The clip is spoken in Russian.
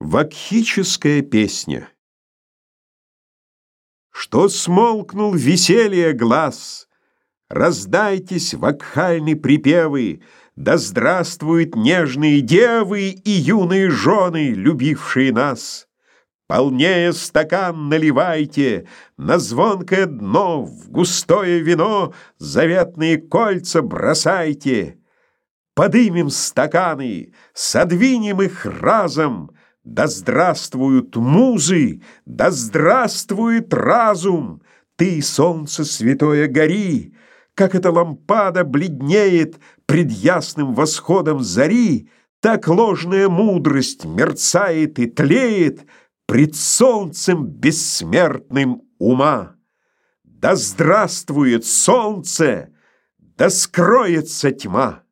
Вакхическая песня Что смолкнул веселье глаз, Раздайтесь вакхальны припевы, Да здравствуют нежные девы И юные жены, любившие нас. Полнее стакан наливайте, На звонкое дно, в густое вино Заветные кольца бросайте. Подымем стаканы, содвинем их разом — да здравствуют музы, да здравствует разум! Ты, солнце святое, гори, как эта лампада бледнеет пред ясным восходом зари, так ложная мудрость мерцает и тлеет пред солнцем бессмертным ума. Да здравствует солнце, да скроется тьма!